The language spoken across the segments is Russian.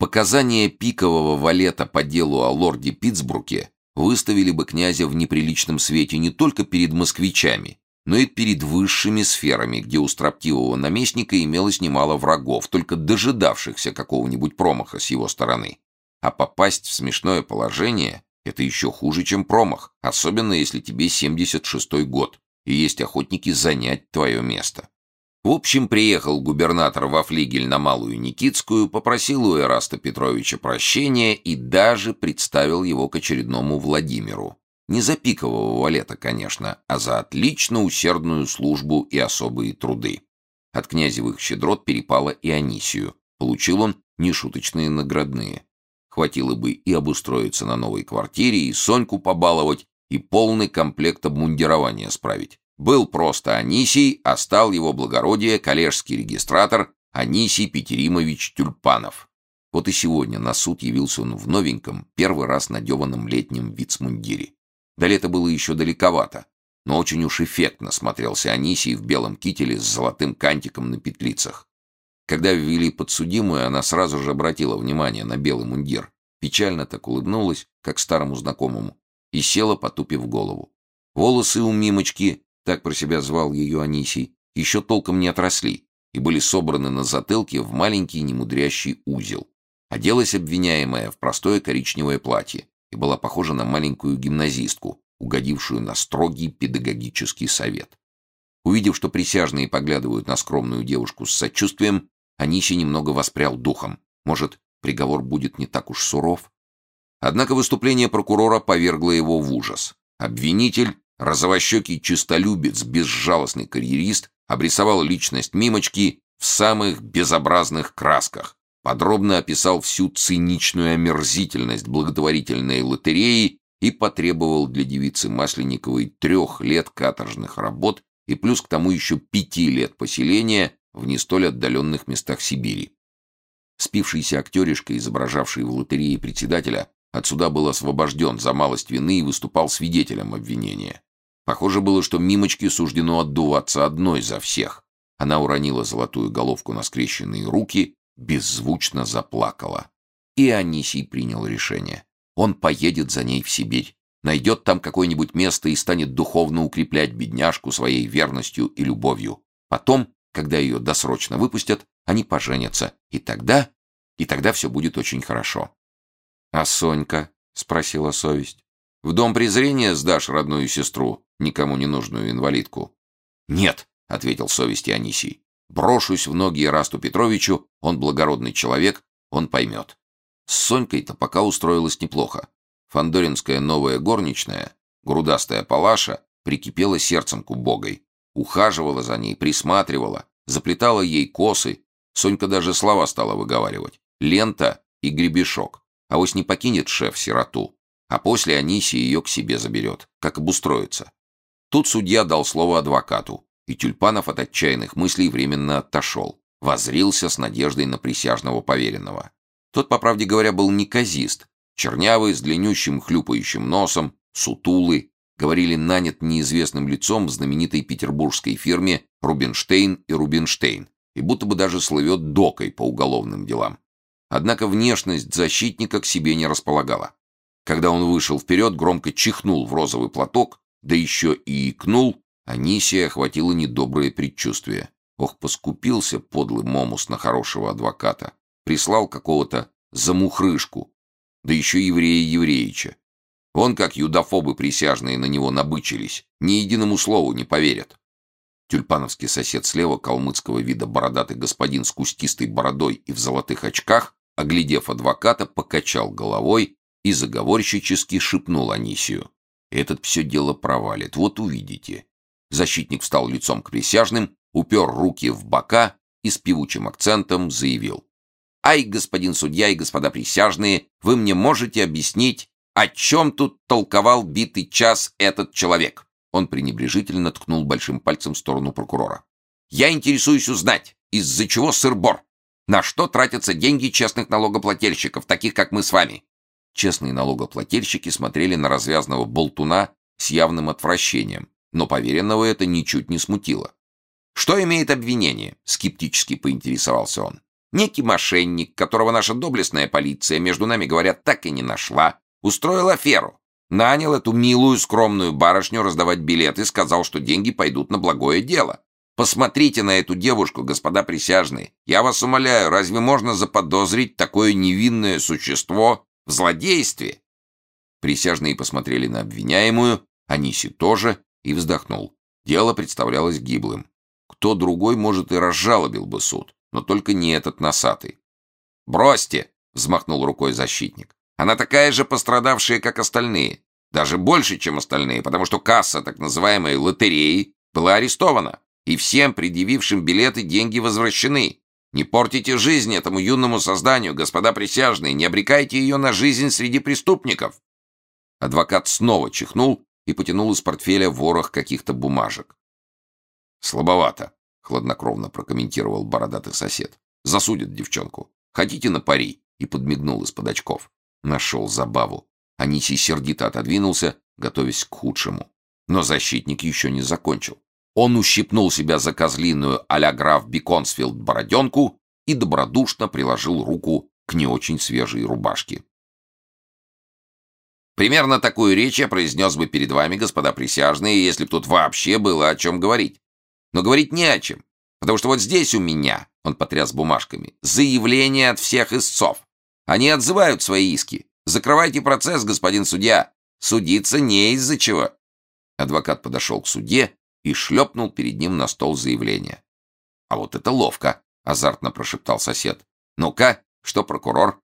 Показания пикового валета по делу о лорде Питтсбруке выставили бы князя в неприличном свете не только перед москвичами, но и перед высшими сферами, где у строптивого наместника имелось немало врагов, только дожидавшихся какого-нибудь промаха с его стороны. А попасть в смешное положение — это еще хуже, чем промах, особенно если тебе 76-й год, и есть охотники занять твое место. В общем, приехал губернатор во флигель на Малую Никитскую, попросил у Эраста Петровича прощения и даже представил его к очередному Владимиру. Не за пикового валета, конечно, а за отлично усердную службу и особые труды. От князевых щедрот перепало и Анисию. Получил он нешуточные наградные. Хватило бы и обустроиться на новой квартире, и Соньку побаловать, и полный комплект обмундирования справить. Был просто Анисий, а стал его благородие коллежский регистратор Анисий Петеримович Тюльпанов. Вот и сегодня на суд явился он в новеньком, первый раз надеванном летнем вицмундире. До лета было еще далековато, но очень уж эффектно смотрелся Анисий в белом кителе с золотым кантиком на петлицах. Когда ввели подсудимую, она сразу же обратила внимание на белый мундир, печально так улыбнулась, как старому знакомому, и села, потупив голову. Волосы у Мимочки так про себя звал ее Анисий, еще толком не отросли и были собраны на затылке в маленький немудрящий узел. Оделась обвиняемая в простое коричневое платье и была похожа на маленькую гимназистку, угодившую на строгий педагогический совет. Увидев, что присяжные поглядывают на скромную девушку с сочувствием, Анисий немного воспрял духом. Может, приговор будет не так уж суров? Однако выступление прокурора повергло его в ужас. Обвинитель Розовощекий чистолюбец, безжалостный карьерист, обрисовал личность Мимочки в самых безобразных красках, подробно описал всю циничную омерзительность благотворительной лотереи и потребовал для девицы Масленниковой трех лет каторжных работ и плюс к тому еще пяти лет поселения в не столь отдаленных местах Сибири. Спившийся актеришка, изображавший в лотерее председателя, отсюда был освобожден за малость вины и выступал свидетелем обвинения. Похоже было, что Мимочке суждено отдуваться одной за всех. Она уронила золотую головку на скрещенные руки, беззвучно заплакала. И Анисий принял решение. Он поедет за ней в Сибирь, найдет там какое-нибудь место и станет духовно укреплять бедняжку своей верностью и любовью. Потом, когда ее досрочно выпустят, они поженятся, и тогда... и тогда все будет очень хорошо. «А Сонька?» — спросила совесть. «В дом презрения сдашь родную сестру, никому не нужную инвалидку?» «Нет», — ответил совести Анисий. «Брошусь в ноги Ирасту Петровичу, он благородный человек, он поймет». С Сонькой-то пока устроилась неплохо. Фандоринская новая горничная, грудастая палаша, прикипела сердцем к убогой. Ухаживала за ней, присматривала, заплетала ей косы. Сонька даже слова стала выговаривать. Лента и гребешок. А вось не покинет шеф сироту. А после Аниси ее к себе заберет. Как обустроится. Тут судья дал слово адвокату, и Тюльпанов от отчаянных мыслей временно отошел, возрился с надеждой на присяжного поверенного. Тот, по правде говоря, был неказист, чернявый, с длиннющим хлюпающим носом, сутулый, говорили, нанят неизвестным лицом в знаменитой петербургской фирме Рубинштейн и Рубинштейн, и будто бы даже слывет докой по уголовным делам. Однако внешность защитника к себе не располагала. Когда он вышел вперед, громко чихнул в розовый платок, да еще и икнул, Анисия охватило недоброе предчувствие. Ох, поскупился подлый Момус на хорошего адвоката. Прислал какого-то замухрышку, да еще еврея Евреича. Он, как юдофобы присяжные, на него набычились, ни единому слову не поверят. Тюльпановский сосед слева, калмыцкого вида бородатый господин с кустистой бородой и в золотых очках, оглядев адвоката, покачал головой и заговорщически шепнул Анисию. Этот все дело провалит, вот увидите. Защитник встал лицом к присяжным, упер руки в бока и с певучим акцентом заявил. «Ай, господин судья и господа присяжные, вы мне можете объяснить, о чем тут толковал битый час этот человек?» Он пренебрежительно ткнул большим пальцем в сторону прокурора. «Я интересуюсь узнать, из-за чего сыр-бор? На что тратятся деньги честных налогоплательщиков, таких как мы с вами? Честные налогоплательщики смотрели на развязного болтуна с явным отвращением, но поверенного это ничуть не смутило. «Что имеет обвинение?» — скептически поинтересовался он. Некий мошенник, которого наша доблестная полиция, между нами говорят, так и не нашла, устроил аферу. Нанял эту милую, скромную барышню раздавать билеты, сказал, что деньги пойдут на благое дело. Посмотрите на эту девушку, господа присяжные. Я вас умоляю, разве можно заподозрить такое невинное существо в злодействе? Присяжные посмотрели на обвиняемую, Аниси тоже, и вздохнул. Дело представлялось гиблым. Кто другой, может, и разжалобил бы суд, но только не этот носатый. «Бросьте!» — взмахнул рукой защитник. «Она такая же пострадавшая, как остальные. Даже больше, чем остальные, потому что касса так называемой лотереи была арестована, и всем предъявившим билеты деньги возвращены. Не портите жизнь этому юному созданию, господа присяжные, не обрекайте ее на жизнь среди преступников». Адвокат снова чихнул и потянул из портфеля ворох каких-то бумажек. «Слабовато», — хладнокровно прокомментировал бородатый сосед. «Засудят девчонку. Хотите на пари?» И подмигнул из-под очков. Нашел забаву. Анисий сердито отодвинулся, готовясь к худшему. Но защитник еще не закончил. Он ущипнул себя за козлиную а-ля граф Биконсфилд бороденку и добродушно приложил руку к не очень свежей рубашке. Примерно такую речь я произнес бы перед вами, господа присяжные, если б тут вообще было о чем говорить. Но говорить не о чем, потому что вот здесь у меня, он потряс бумажками, заявление от всех истцов. Они отзывают свои иски. Закрывайте процесс, господин судья. Судиться не из-за чего. Адвокат подошел к судье и шлепнул перед ним на стол заявление. «А вот это ловко!» — азартно прошептал сосед. «Ну-ка, что прокурор?»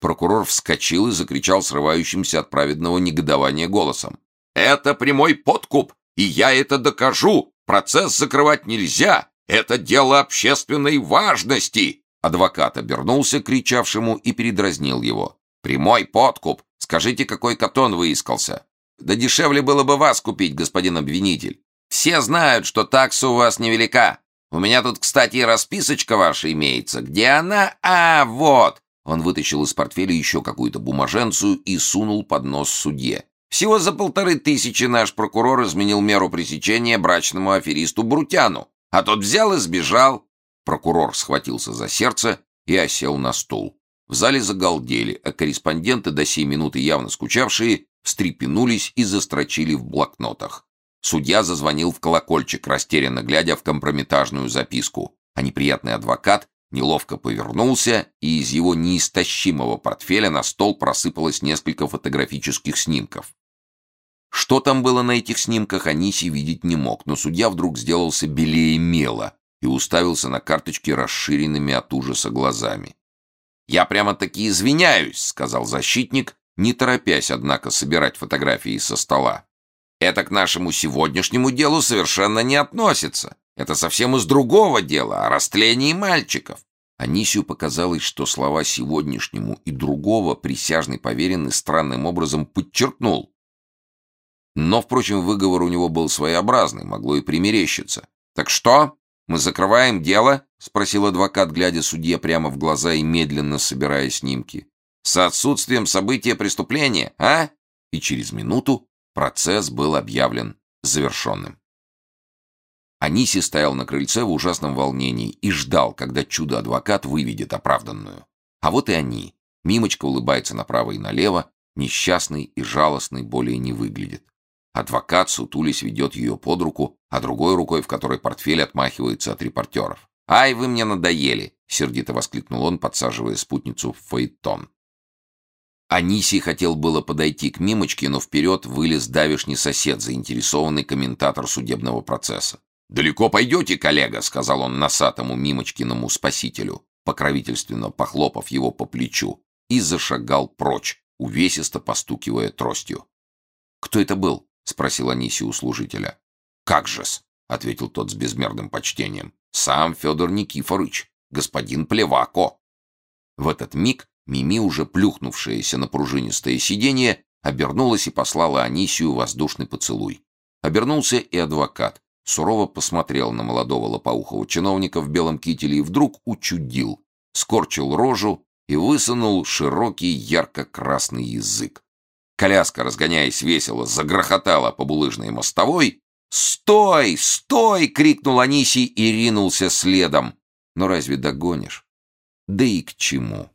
Прокурор вскочил и закричал срывающимся от праведного негодования голосом. «Это прямой подкуп, и я это докажу! Процесс закрывать нельзя! Это дело общественной важности!» Адвокат обернулся к кричавшему и передразнил его. «Прямой подкуп! Скажите, какой катон выискался?» «Да дешевле было бы вас купить, господин обвинитель. Все знают, что такса у вас невелика. У меня тут, кстати, и расписочка ваша имеется. Где она? А, вот!» Он вытащил из портфеля еще какую-то бумаженцию и сунул под нос судье. Всего за полторы тысячи наш прокурор изменил меру пресечения брачному аферисту Брутяну, а тот взял и сбежал. Прокурор схватился за сердце и осел на стул. В зале загалдели, а корреспонденты, до сей минуты явно скучавшие, встрепенулись и застрочили в блокнотах. Судья зазвонил в колокольчик, растерянно глядя в компрометажную записку, а неприятный адвокат неловко повернулся, и из его неистощимого портфеля на стол просыпалось несколько фотографических снимков. Что там было на этих снимках, Аниси видеть не мог, но судья вдруг сделался белее мела и уставился на карточки расширенными от ужаса глазами. «Я прямо-таки извиняюсь», — сказал защитник, не торопясь, однако, собирать фотографии со стола. «Это к нашему сегодняшнему делу совершенно не относится. Это совсем из другого дела, о растлении мальчиков. Анисию показалось, что слова сегодняшнему и другого присяжный поверенный странным образом подчеркнул. Но, впрочем, выговор у него был своеобразный, могло и примерещиться. «Так что? Мы закрываем дело?» — спросил адвокат, глядя судье прямо в глаза и медленно собирая снимки. «С отсутствием события преступления, а?» И через минуту процесс был объявлен завершенным. Аниси стоял на крыльце в ужасном волнении и ждал, когда чудо-адвокат выведет оправданную. А вот и они. Мимочка улыбается направо и налево, несчастный и жалостный более не выглядит. Адвокат, сутулись, ведет ее под руку, а другой рукой, в которой портфель отмахивается от репортеров. «Ай, вы мне надоели!» — сердито воскликнул он, подсаживая спутницу в фаэтон. Аниси хотел было подойти к Мимочке, но вперед вылез давишний сосед, заинтересованный комментатор судебного процесса. «Далеко пойдете, коллега», — сказал он носатому Мимочкиному спасителю, покровительственно похлопав его по плечу, и зашагал прочь, увесисто постукивая тростью. «Кто это был?» — спросил Аниси у служителя. «Как же-с», — ответил тот с безмерным почтением. «Сам Федор Никифорович, господин Плевако». В этот миг Мими, уже плюхнувшаяся на пружинистое сиденье, обернулась и послала Анисию воздушный поцелуй. Обернулся и адвокат, сурово посмотрел на молодого лопоухого чиновника в белом кителе и вдруг учудил, скорчил рожу и высунул широкий ярко-красный язык. Коляска, разгоняясь весело, загрохотала по булыжной мостовой. «Стой! Стой!» — крикнул Анисий и ринулся следом. «Но разве догонишь?» Да и к чему?